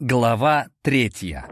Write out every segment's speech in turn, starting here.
Глава третья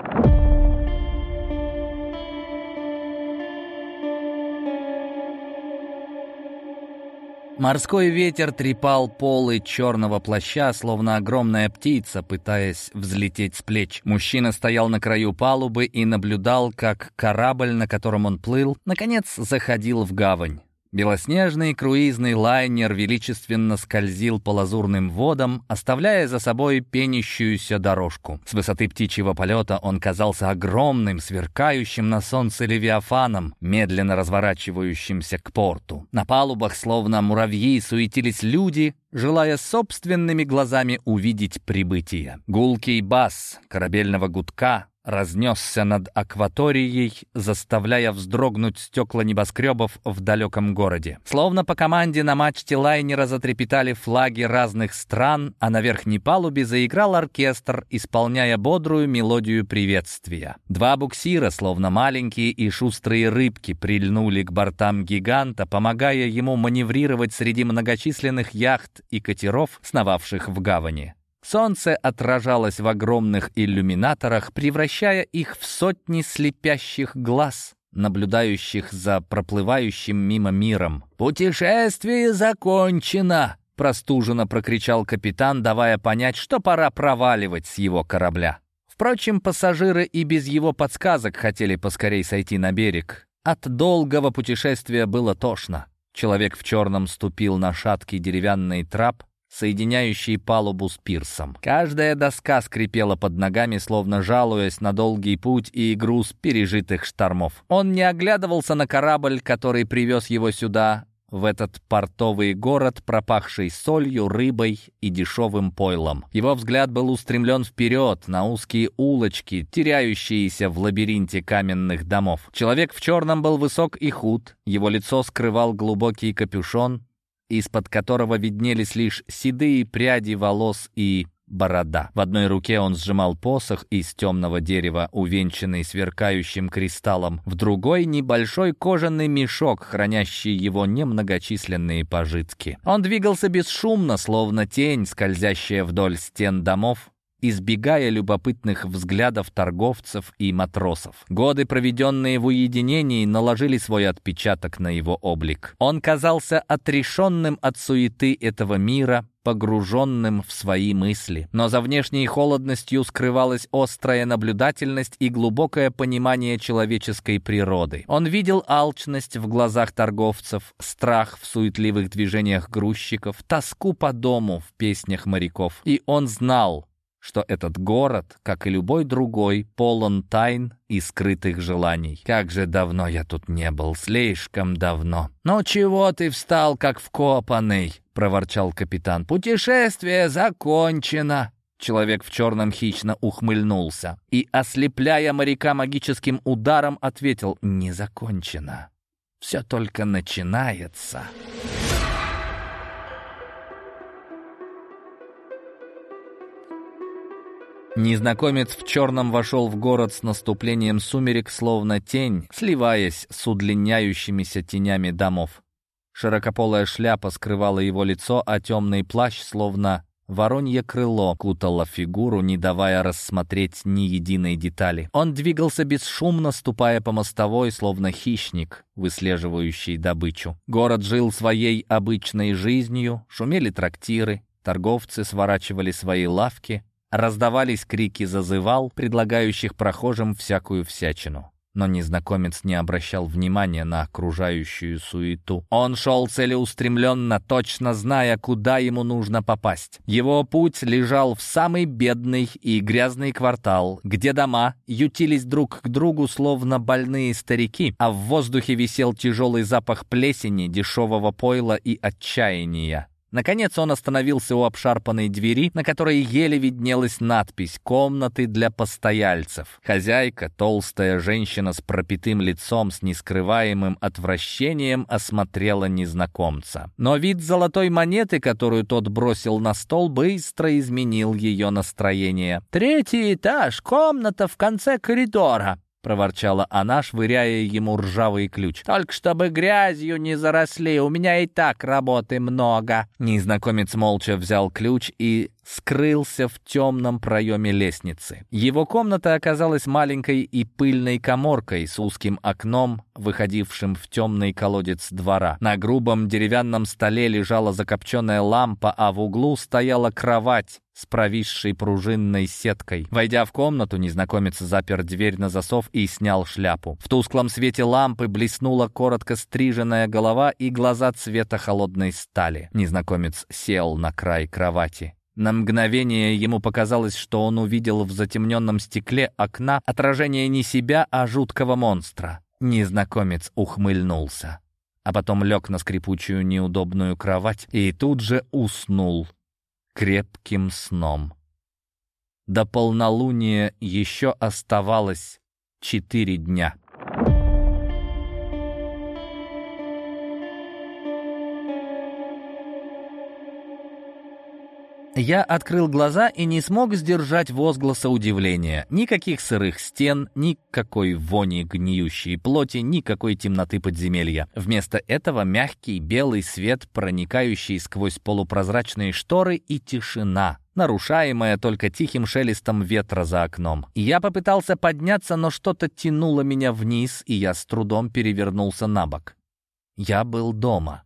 Морской ветер трепал полы черного плаща, словно огромная птица, пытаясь взлететь с плеч. Мужчина стоял на краю палубы и наблюдал, как корабль, на котором он плыл, наконец заходил в гавань. Белоснежный круизный лайнер величественно скользил по лазурным водам, оставляя за собой пенящуюся дорожку. С высоты птичьего полета он казался огромным, сверкающим на солнце левиафаном, медленно разворачивающимся к порту. На палубах, словно муравьи, суетились люди, желая собственными глазами увидеть прибытие. Гулкий бас корабельного гудка разнесся над акваторией, заставляя вздрогнуть стекла небоскребов в далеком городе. Словно по команде на мачте лайнера затрепетали флаги разных стран, а на верхней палубе заиграл оркестр, исполняя бодрую мелодию приветствия. Два буксира, словно маленькие и шустрые рыбки, прильнули к бортам гиганта, помогая ему маневрировать среди многочисленных яхт и катеров, сновавших в гавани. Солнце отражалось в огромных иллюминаторах, превращая их в сотни слепящих глаз, наблюдающих за проплывающим мимо миром. «Путешествие закончено!» — простуженно прокричал капитан, давая понять, что пора проваливать с его корабля. Впрочем, пассажиры и без его подсказок хотели поскорей сойти на берег. От долгого путешествия было тошно. Человек в черном ступил на шаткий деревянный трап, соединяющий палубу с пирсом. Каждая доска скрипела под ногами, словно жалуясь на долгий путь и груз пережитых штормов. Он не оглядывался на корабль, который привез его сюда, в этот портовый город, пропахший солью, рыбой и дешевым пойлом. Его взгляд был устремлен вперед, на узкие улочки, теряющиеся в лабиринте каменных домов. Человек в черном был высок и худ, его лицо скрывал глубокий капюшон, из-под которого виднелись лишь седые пряди волос и борода. В одной руке он сжимал посох из темного дерева, увенчанный сверкающим кристаллом, в другой — небольшой кожаный мешок, хранящий его немногочисленные пожитки. Он двигался бесшумно, словно тень, скользящая вдоль стен домов, избегая любопытных взглядов торговцев и матросов. Годы, проведенные в уединении, наложили свой отпечаток на его облик. Он казался отрешенным от суеты этого мира, погруженным в свои мысли. Но за внешней холодностью скрывалась острая наблюдательность и глубокое понимание человеческой природы. Он видел алчность в глазах торговцев, страх в суетливых движениях грузчиков, тоску по дому в песнях моряков. И он знал, что этот город, как и любой другой, полон тайн и скрытых желаний. Как же давно я тут не был, слишком давно. «Ну чего ты встал, как вкопанный?» — проворчал капитан. «Путешествие закончено!» Человек в черном хищно ухмыльнулся и, ослепляя моряка магическим ударом, ответил «Не закончено. Все только начинается». Незнакомец в черном вошел в город с наступлением сумерек, словно тень, сливаясь с удлиняющимися тенями домов. Широкополая шляпа скрывала его лицо, а темный плащ, словно воронье крыло, кутало фигуру, не давая рассмотреть ни единой детали. Он двигался бесшумно, ступая по мостовой, словно хищник, выслеживающий добычу. Город жил своей обычной жизнью, шумели трактиры, торговцы сворачивали свои лавки, Раздавались крики зазывал, предлагающих прохожим всякую всячину. Но незнакомец не обращал внимания на окружающую суету. Он шел целеустремленно, точно зная, куда ему нужно попасть. Его путь лежал в самый бедный и грязный квартал, где дома ютились друг к другу, словно больные старики, а в воздухе висел тяжелый запах плесени, дешевого пойла и отчаяния. Наконец он остановился у обшарпанной двери, на которой еле виднелась надпись «Комнаты для постояльцев». Хозяйка, толстая женщина с пропитым лицом, с нескрываемым отвращением, осмотрела незнакомца. Но вид золотой монеты, которую тот бросил на стол, быстро изменил ее настроение. «Третий этаж, комната в конце коридора», проворчала она, швыряя ему ржавый ключ. «Только чтобы грязью не заросли, у меня и так работы много». Незнакомец молча взял ключ и скрылся в темном проеме лестницы. Его комната оказалась маленькой и пыльной коморкой с узким окном, выходившим в темный колодец двора. На грубом деревянном столе лежала закопченная лампа, а в углу стояла кровать с провисшей пружинной сеткой. Войдя в комнату, незнакомец запер дверь на засов и снял шляпу. В тусклом свете лампы блеснула коротко стриженная голова и глаза цвета холодной стали. Незнакомец сел на край кровати. На мгновение ему показалось, что он увидел в затемненном стекле окна отражение не себя, а жуткого монстра. Незнакомец ухмыльнулся, а потом лег на скрипучую неудобную кровать и тут же уснул крепким сном. До полнолуния еще оставалось четыре дня. Я открыл глаза и не смог сдержать возгласа удивления. Никаких сырых стен, никакой вони гниющей плоти, никакой темноты подземелья. Вместо этого мягкий белый свет, проникающий сквозь полупрозрачные шторы и тишина, нарушаемая только тихим шелестом ветра за окном. Я попытался подняться, но что-то тянуло меня вниз, и я с трудом перевернулся на бок. Я был дома.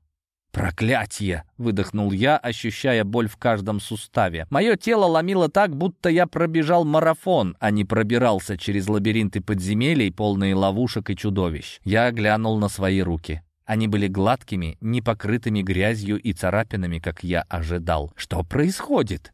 «Проклятье!» — выдохнул я, ощущая боль в каждом суставе. Мое тело ломило так, будто я пробежал марафон, а не пробирался через лабиринты подземелий, полные ловушек и чудовищ. Я глянул на свои руки. Они были гладкими, не покрытыми грязью и царапинами, как я ожидал. Что происходит?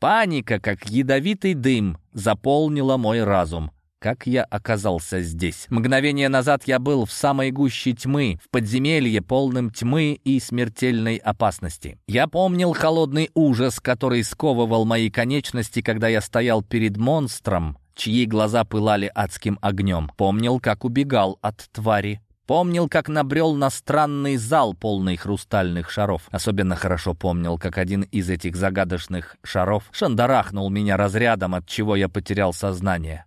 Паника, как ядовитый дым, заполнила мой разум. Как я оказался здесь? Мгновение назад я был в самой гуще тьмы, в подземелье, полном тьмы и смертельной опасности. Я помнил холодный ужас, который сковывал мои конечности, когда я стоял перед монстром, чьи глаза пылали адским огнем. Помнил, как убегал от твари. Помнил, как набрел на странный зал, полный хрустальных шаров. Особенно хорошо помнил, как один из этих загадочных шаров шандарахнул меня разрядом, от чего я потерял сознание.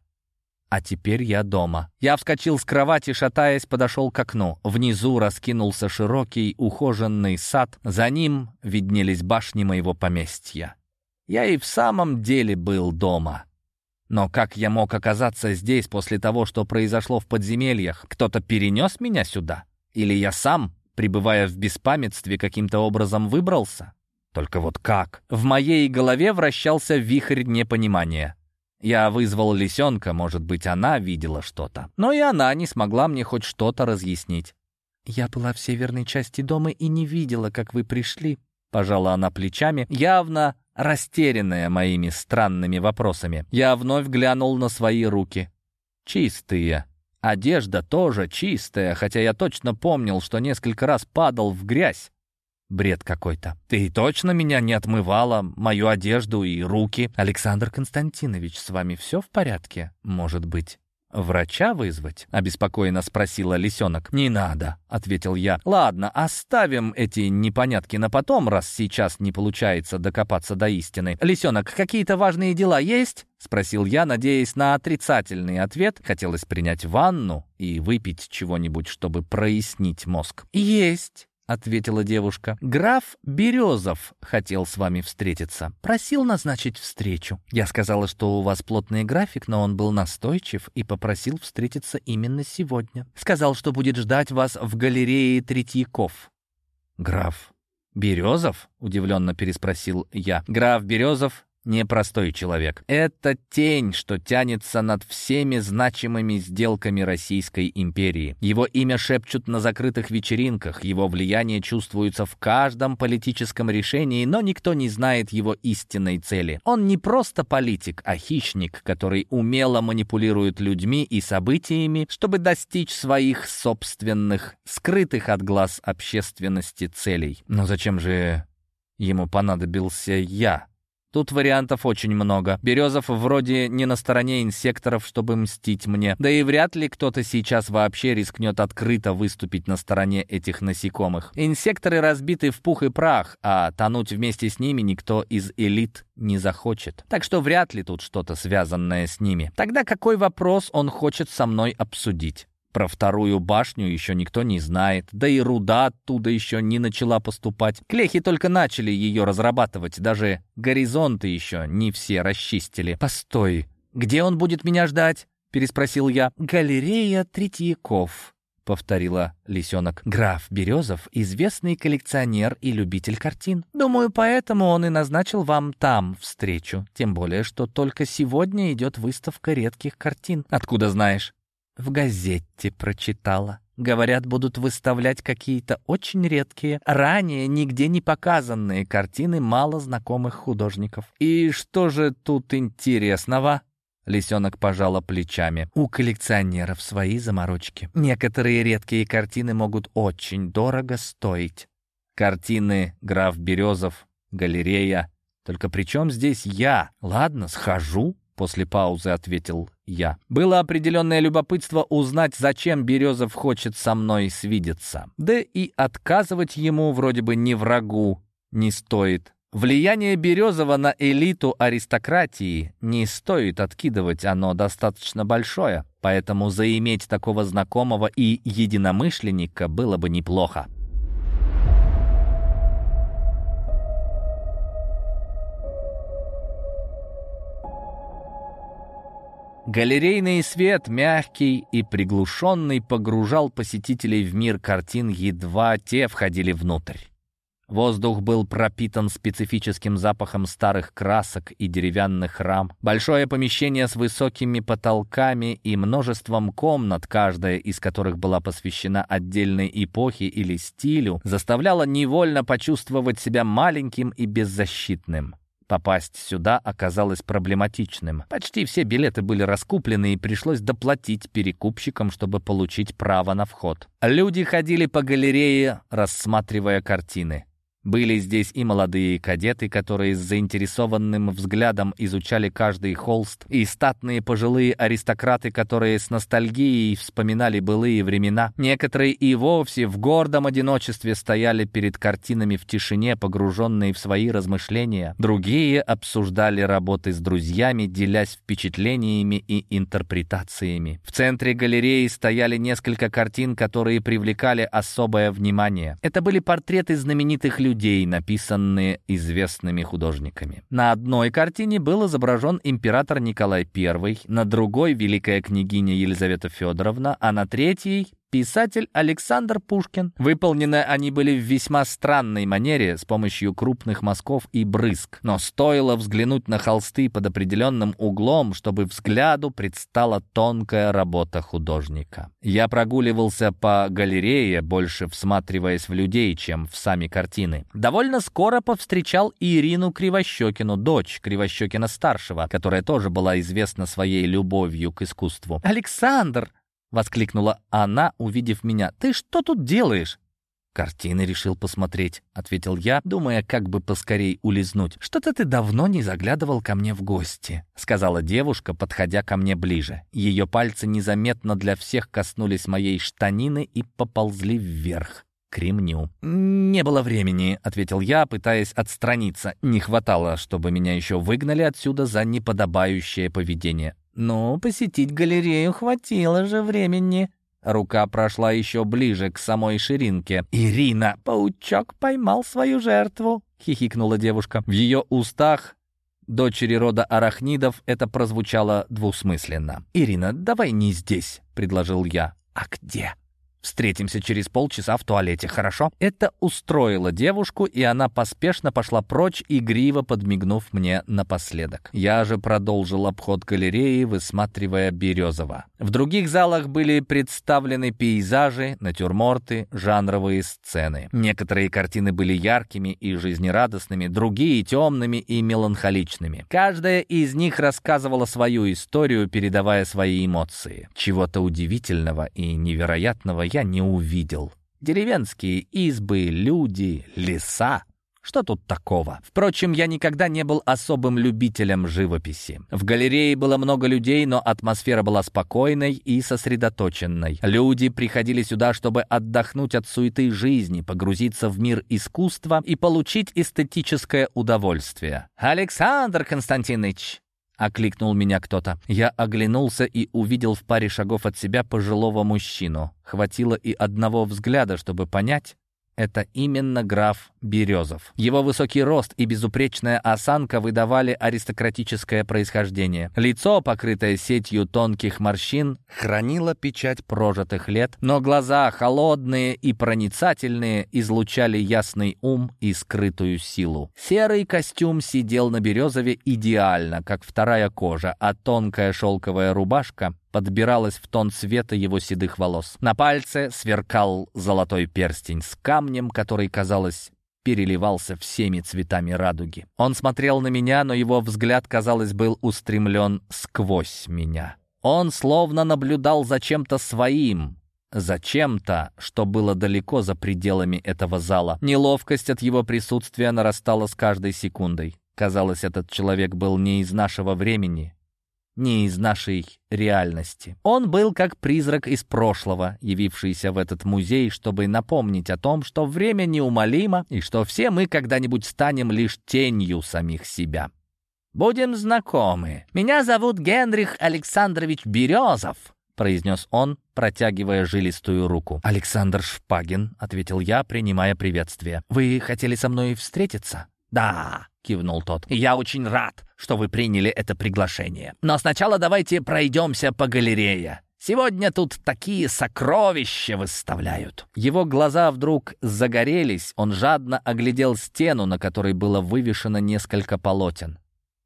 А теперь я дома. Я вскочил с кровати, шатаясь, подошел к окну. Внизу раскинулся широкий, ухоженный сад. За ним виднелись башни моего поместья. Я и в самом деле был дома. Но как я мог оказаться здесь после того, что произошло в подземельях? Кто-то перенес меня сюда? Или я сам, пребывая в беспамятстве, каким-то образом выбрался? Только вот как? В моей голове вращался вихрь непонимания. Я вызвал лисенка, может быть, она видела что-то. Но и она не смогла мне хоть что-то разъяснить. «Я была в северной части дома и не видела, как вы пришли», — пожала она плечами, явно растерянная моими странными вопросами. Я вновь глянул на свои руки. Чистые. Одежда тоже чистая, хотя я точно помнил, что несколько раз падал в грязь. Бред какой-то. Ты точно меня не отмывала, мою одежду и руки? Александр Константинович, с вами все в порядке? Может быть, «Врача вызвать?» — обеспокоенно спросила лисенок. «Не надо», — ответил я. «Ладно, оставим эти непонятки на потом, раз сейчас не получается докопаться до истины. Лисенок, какие-то важные дела есть?» — спросил я, надеясь на отрицательный ответ. Хотелось принять ванну и выпить чего-нибудь, чтобы прояснить мозг. «Есть», ответила девушка. «Граф Березов хотел с вами встретиться. Просил назначить встречу. Я сказала, что у вас плотный график, но он был настойчив и попросил встретиться именно сегодня. Сказал, что будет ждать вас в галерее Третьяков». «Граф Березов?» — удивленно переспросил я. «Граф Березов непростой человек. Это тень, что тянется над всеми значимыми сделками Российской империи. Его имя шепчут на закрытых вечеринках, его влияние чувствуется в каждом политическом решении, но никто не знает его истинной цели. Он не просто политик, а хищник, который умело манипулирует людьми и событиями, чтобы достичь своих собственных, скрытых от глаз общественности целей. Но зачем же ему понадобился я? Тут вариантов очень много. Березов вроде не на стороне инсекторов, чтобы мстить мне. Да и вряд ли кто-то сейчас вообще рискнет открыто выступить на стороне этих насекомых. Инсекторы разбиты в пух и прах, а тонуть вместе с ними никто из элит не захочет. Так что вряд ли тут что-то связанное с ними. Тогда какой вопрос он хочет со мной обсудить? Про вторую башню еще никто не знает, да и руда оттуда еще не начала поступать. Клехи только начали ее разрабатывать, даже горизонты еще не все расчистили. «Постой, где он будет меня ждать?» — переспросил я. «Галерея Третьяков», — повторила лисенок. «Граф Березов — известный коллекционер и любитель картин. Думаю, поэтому он и назначил вам там встречу. Тем более, что только сегодня идет выставка редких картин. Откуда знаешь?» В газете прочитала. Говорят, будут выставлять какие-то очень редкие, ранее нигде не показанные картины мало знакомых художников. «И что же тут интересного?» Лисенок пожала плечами. «У коллекционеров свои заморочки. Некоторые редкие картины могут очень дорого стоить. Картины граф Березов, галерея. Только при чем здесь я? Ладно, схожу». После паузы ответил я. Было определенное любопытство узнать, зачем Березов хочет со мной свидеться. Да и отказывать ему вроде бы не врагу не стоит. Влияние Березова на элиту аристократии не стоит откидывать, оно достаточно большое, поэтому заиметь такого знакомого и единомышленника было бы неплохо. Галерейный свет, мягкий и приглушенный, погружал посетителей в мир картин, едва те входили внутрь. Воздух был пропитан специфическим запахом старых красок и деревянных рам. Большое помещение с высокими потолками и множеством комнат, каждая из которых была посвящена отдельной эпохе или стилю, заставляло невольно почувствовать себя маленьким и беззащитным. Попасть сюда оказалось проблематичным. Почти все билеты были раскуплены, и пришлось доплатить перекупщикам, чтобы получить право на вход. Люди ходили по галерее, рассматривая картины. Были здесь и молодые кадеты, которые с заинтересованным взглядом изучали каждый холст, и статные пожилые аристократы, которые с ностальгией вспоминали былые времена. Некоторые и вовсе в гордом одиночестве стояли перед картинами в тишине, погруженные в свои размышления. Другие обсуждали работы с друзьями, делясь впечатлениями и интерпретациями. В центре галереи стояли несколько картин, которые привлекали особое внимание. Это были портреты знаменитых людей, людей, написанные известными художниками. На одной картине был изображен император Николай I, на другой — великая княгиня Елизавета Федоровна, а на третьей Писатель Александр Пушкин. Выполнены они были в весьма странной манере, с помощью крупных мазков и брызг. Но стоило взглянуть на холсты под определенным углом, чтобы взгляду предстала тонкая работа художника. Я прогуливался по галерее, больше всматриваясь в людей, чем в сами картины. Довольно скоро повстречал Ирину Кривощекину, дочь Кривощекина-старшего, которая тоже была известна своей любовью к искусству. «Александр!» — воскликнула она, увидев меня. «Ты что тут делаешь?» «Картины решил посмотреть», — ответил я, думая, как бы поскорей улизнуть. «Что-то ты давно не заглядывал ко мне в гости», — сказала девушка, подходя ко мне ближе. Ее пальцы незаметно для всех коснулись моей штанины и поползли вверх к ремню. «Не было времени», — ответил я, пытаясь отстраниться. Не хватало, чтобы меня еще выгнали отсюда за неподобающее поведение. «Ну, посетить галерею хватило же времени». Рука прошла еще ближе к самой ширинке. «Ирина, паучок поймал свою жертву», — хихикнула девушка. В ее устах дочери рода арахнидов это прозвучало двусмысленно. «Ирина, давай не здесь», — предложил я. «А где?» Встретимся через полчаса в туалете, хорошо?» Это устроило девушку, и она поспешно пошла прочь, игриво подмигнув мне напоследок. Я же продолжил обход галереи, высматривая Березова. В других залах были представлены пейзажи, натюрморты, жанровые сцены. Некоторые картины были яркими и жизнерадостными, другие — темными и меланхоличными. Каждая из них рассказывала свою историю, передавая свои эмоции. Чего-то удивительного и невероятного я не увидел. Деревенские избы, люди, леса. Что тут такого? Впрочем, я никогда не был особым любителем живописи. В галерее было много людей, но атмосфера была спокойной и сосредоточенной. Люди приходили сюда, чтобы отдохнуть от суеты жизни, погрузиться в мир искусства и получить эстетическое удовольствие. «Александр Константинович!» Окликнул меня кто-то. Я оглянулся и увидел в паре шагов от себя пожилого мужчину. Хватило и одного взгляда, чтобы понять, это именно граф Березов. Его высокий рост и безупречная осанка выдавали аристократическое происхождение. Лицо, покрытое сетью тонких морщин, хранило печать прожитых лет, но глаза, холодные и проницательные, излучали ясный ум и скрытую силу. Серый костюм сидел на Березове идеально, как вторая кожа, а тонкая шелковая рубашка подбиралась в тон цвета его седых волос. На пальце сверкал золотой перстень с камнем, который, казалось, переливался всеми цветами радуги. Он смотрел на меня, но его взгляд, казалось, был устремлен сквозь меня. Он словно наблюдал за чем-то своим, за чем-то, что было далеко за пределами этого зала. Неловкость от его присутствия нарастала с каждой секундой. Казалось, этот человек был не из нашего времени, не из нашей реальности. Он был как призрак из прошлого, явившийся в этот музей, чтобы напомнить о том, что время неумолимо и что все мы когда-нибудь станем лишь тенью самих себя. «Будем знакомы. Меня зовут Генрих Александрович Березов», произнес он, протягивая жилистую руку. «Александр Шпагин», — ответил я, принимая приветствие. «Вы хотели со мной встретиться?» «Да», — кивнул тот. «Я очень рад, что вы приняли это приглашение. Но сначала давайте пройдемся по галерее. Сегодня тут такие сокровища выставляют». Его глаза вдруг загорелись, он жадно оглядел стену, на которой было вывешено несколько полотен.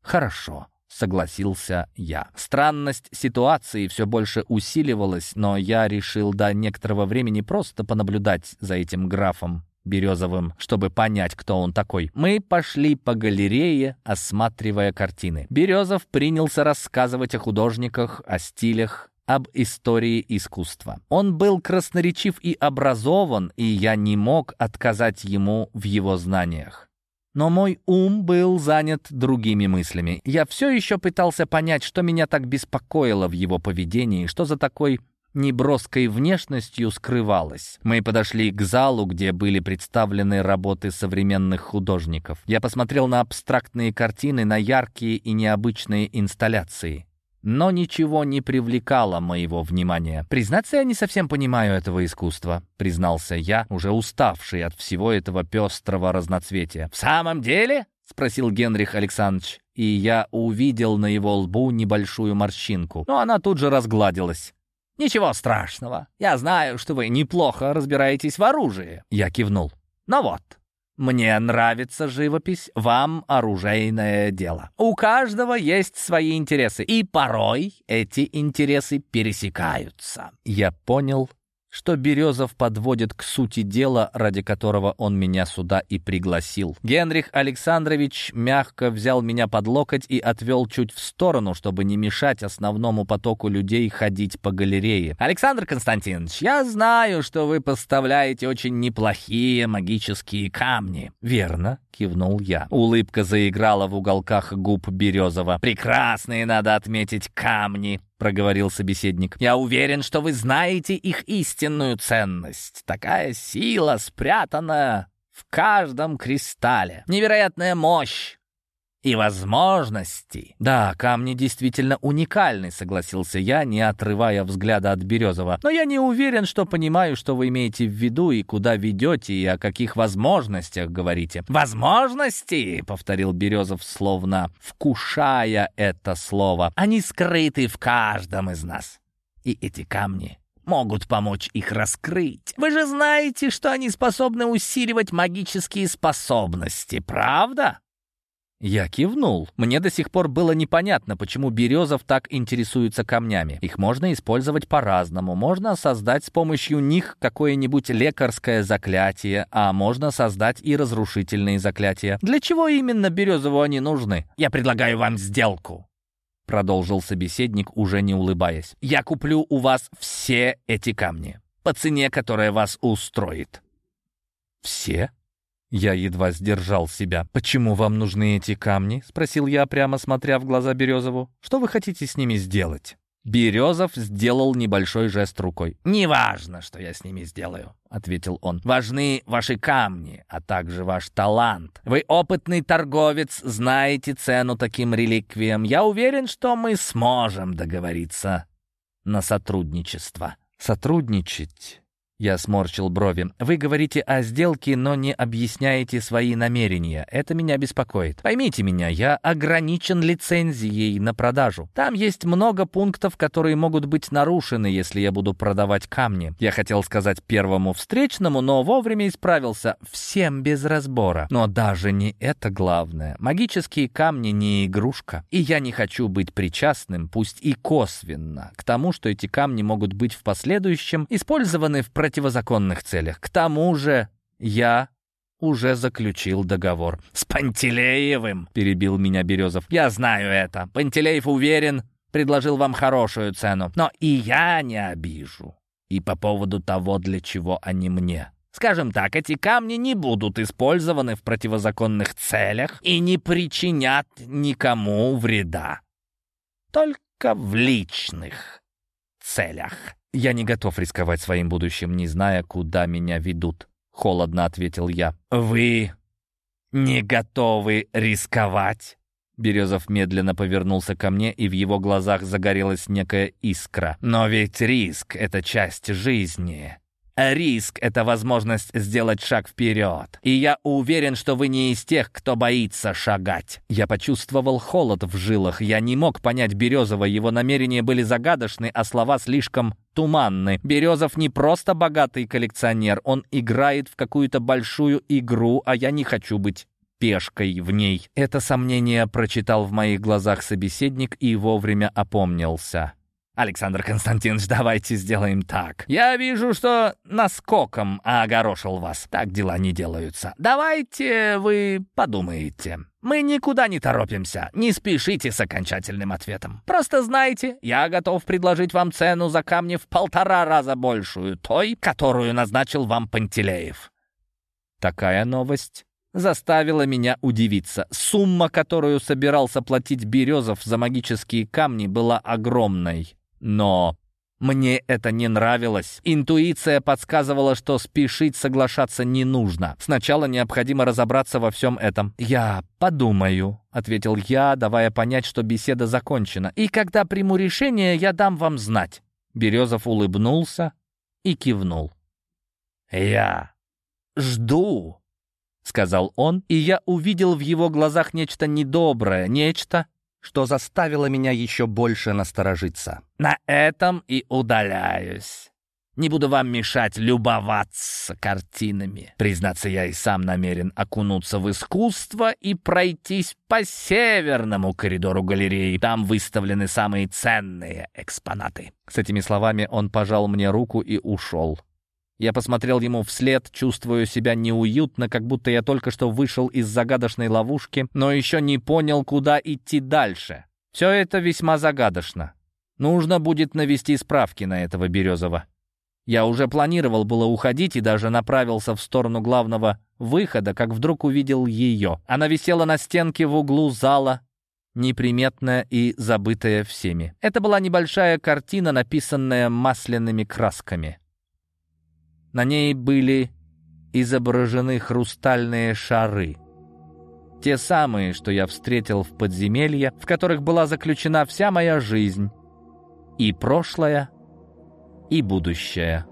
«Хорошо», — согласился я. Странность ситуации все больше усиливалась, но я решил до некоторого времени просто понаблюдать за этим графом. Березовым, чтобы понять, кто он такой. Мы пошли по галерее, осматривая картины. Березов принялся рассказывать о художниках, о стилях, об истории искусства. Он был красноречив и образован, и я не мог отказать ему в его знаниях. Но мой ум был занят другими мыслями. Я все еще пытался понять, что меня так беспокоило в его поведении, что за такой неброской внешностью скрывалась. Мы подошли к залу, где были представлены работы современных художников. Я посмотрел на абстрактные картины, на яркие и необычные инсталляции. Но ничего не привлекало моего внимания. «Признаться, я не совсем понимаю этого искусства», — признался я, уже уставший от всего этого пестрого разноцветия. «В самом деле?» — спросил Генрих Александрович, и я увидел на его лбу небольшую морщинку. Но она тут же разгладилась. «Ничего страшного. Я знаю, что вы неплохо разбираетесь в оружии». Я кивнул. «Ну вот, мне нравится живопись, вам оружейное дело. У каждого есть свои интересы, и порой эти интересы пересекаются». Я понял что Березов подводит к сути дела, ради которого он меня сюда и пригласил. Генрих Александрович мягко взял меня под локоть и отвел чуть в сторону, чтобы не мешать основному потоку людей ходить по галерее. «Александр Константинович, я знаю, что вы поставляете очень неплохие магические камни». «Верно», — кивнул я. Улыбка заиграла в уголках губ Березова. «Прекрасные, надо отметить, камни», — проговорил собеседник. «Я уверен, что вы знаете их истинную ценность. Такая сила спрятана в каждом кристалле. Невероятная мощь, и возможности. Да, камни действительно уникальны, согласился я, не отрывая взгляда от Березова. Но я не уверен, что понимаю, что вы имеете в виду и куда ведете, и о каких возможностях говорите. Возможности, повторил Березов, словно вкушая это слово. Они скрыты в каждом из нас. И эти камни могут помочь их раскрыть. Вы же знаете, что они способны усиливать магические способности, правда? Я кивнул. Мне до сих пор было непонятно, почему Березов так интересуется камнями. Их можно использовать по-разному. Можно создать с помощью них какое-нибудь лекарское заклятие, а можно создать и разрушительные заклятия. Для чего именно Березову они нужны? Я предлагаю вам сделку. Продолжил собеседник, уже не улыбаясь. «Я куплю у вас все эти камни по цене, которая вас устроит». «Все?» Я едва сдержал себя. «Почему вам нужны эти камни?» — спросил я, прямо смотря в глаза Березову. «Что вы хотите с ними сделать?» Березов сделал небольшой жест рукой. «Неважно, что я с ними сделаю», — ответил он. «Важны ваши камни, а также ваш талант. Вы опытный торговец, знаете цену таким реликвиям. Я уверен, что мы сможем договориться на сотрудничество». «Сотрудничать?» Я сморщил брови. «Вы говорите о сделке, но не объясняете свои намерения. Это меня беспокоит. Поймите меня, я ограничен лицензией на продажу. Там есть много пунктов, которые могут быть нарушены, если я буду продавать камни. Я хотел сказать первому встречному, но вовремя исправился. Всем без разбора. Но даже не это главное. Магические камни не игрушка. И я не хочу быть причастным, пусть и косвенно, к тому, что эти камни могут быть в последующем использованы в противозаконных целях. К тому же я уже заключил договор. «С Пантелеевым!» — перебил меня Березов. «Я знаю это. Пантелеев уверен, предложил вам хорошую цену. Но и я не обижу. И по поводу того, для чего они мне. Скажем так, эти камни не будут использованы в противозаконных целях и не причинят никому вреда. Только в личных целях. «Я не готов рисковать своим будущим, не зная, куда меня ведут», — холодно ответил я. «Вы не готовы рисковать?» Березов медленно повернулся ко мне, и в его глазах загорелась некая искра. «Но ведь риск — это часть жизни. Риск — это возможность сделать шаг вперед. И я уверен, что вы не из тех, кто боится шагать. Я почувствовал холод в жилах. Я не мог понять Березова. Его намерения были загадочны, а слова слишком туманны. Березов не просто богатый коллекционер. Он играет в какую-то большую игру, а я не хочу быть пешкой в ней. Это сомнение прочитал в моих глазах собеседник и вовремя опомнился. «Александр Константинович, давайте сделаем так. Я вижу, что наскоком огорошил вас. Так дела не делаются. Давайте вы подумаете. Мы никуда не торопимся. Не спешите с окончательным ответом. Просто знайте, я готов предложить вам цену за камни в полтора раза большую той, которую назначил вам Пантелеев». Такая новость заставила меня удивиться. Сумма, которую собирался платить Березов за магические камни, была огромной. Но мне это не нравилось. Интуиция подсказывала, что спешить соглашаться не нужно. Сначала необходимо разобраться во всем этом. «Я подумаю», — ответил я, давая понять, что беседа закончена. «И когда приму решение, я дам вам знать». Березов улыбнулся и кивнул. «Я жду», — сказал он, и я увидел в его глазах нечто недоброе, нечто, что заставило меня еще больше насторожиться. «На этом и удаляюсь. Не буду вам мешать любоваться картинами. Признаться, я и сам намерен окунуться в искусство и пройтись по северному коридору галереи. Там выставлены самые ценные экспонаты». С этими словами он пожал мне руку и ушел. Я посмотрел ему вслед, чувствуя себя неуютно, как будто я только что вышел из загадочной ловушки, но еще не понял, куда идти дальше. Все это весьма загадочно. Нужно будет навести справки на этого Березова. Я уже планировал было уходить и даже направился в сторону главного выхода, как вдруг увидел ее. Она висела на стенке в углу зала, неприметная и забытая всеми. Это была небольшая картина, написанная масляными красками. На ней были изображены хрустальные шары. Те самые, что я встретил в подземелье, в которых была заключена вся моя жизнь. И прошлое, и будущее.